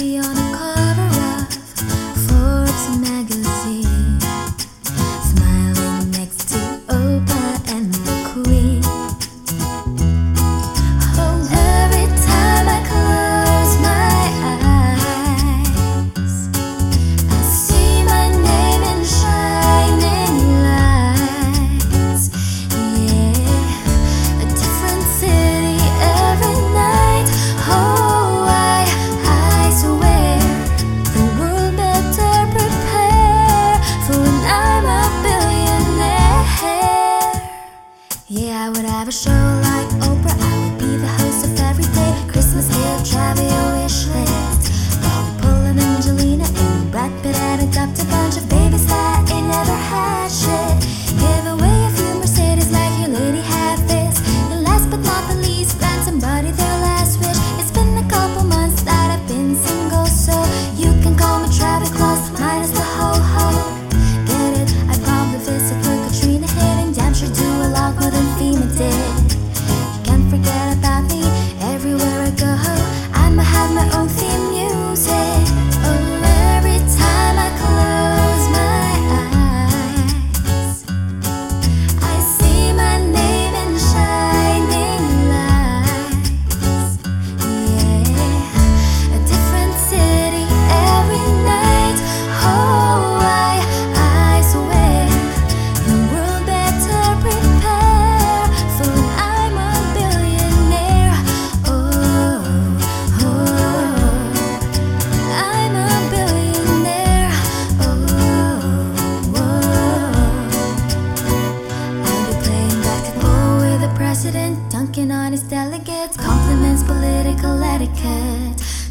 Be on. would have a show like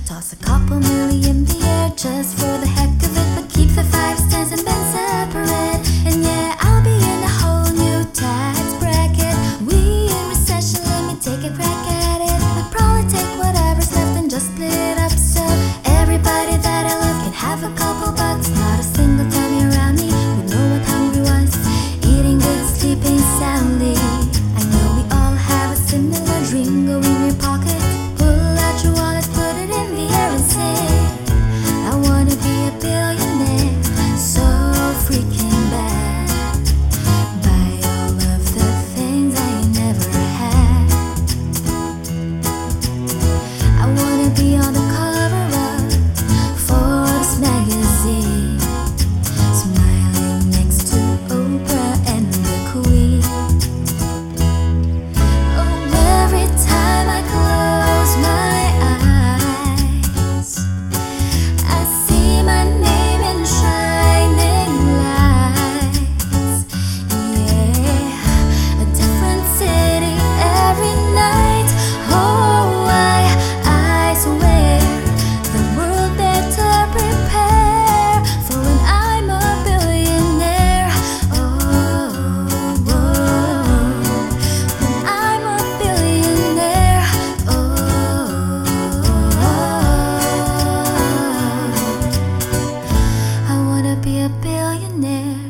Toss a couple million in the air just ね。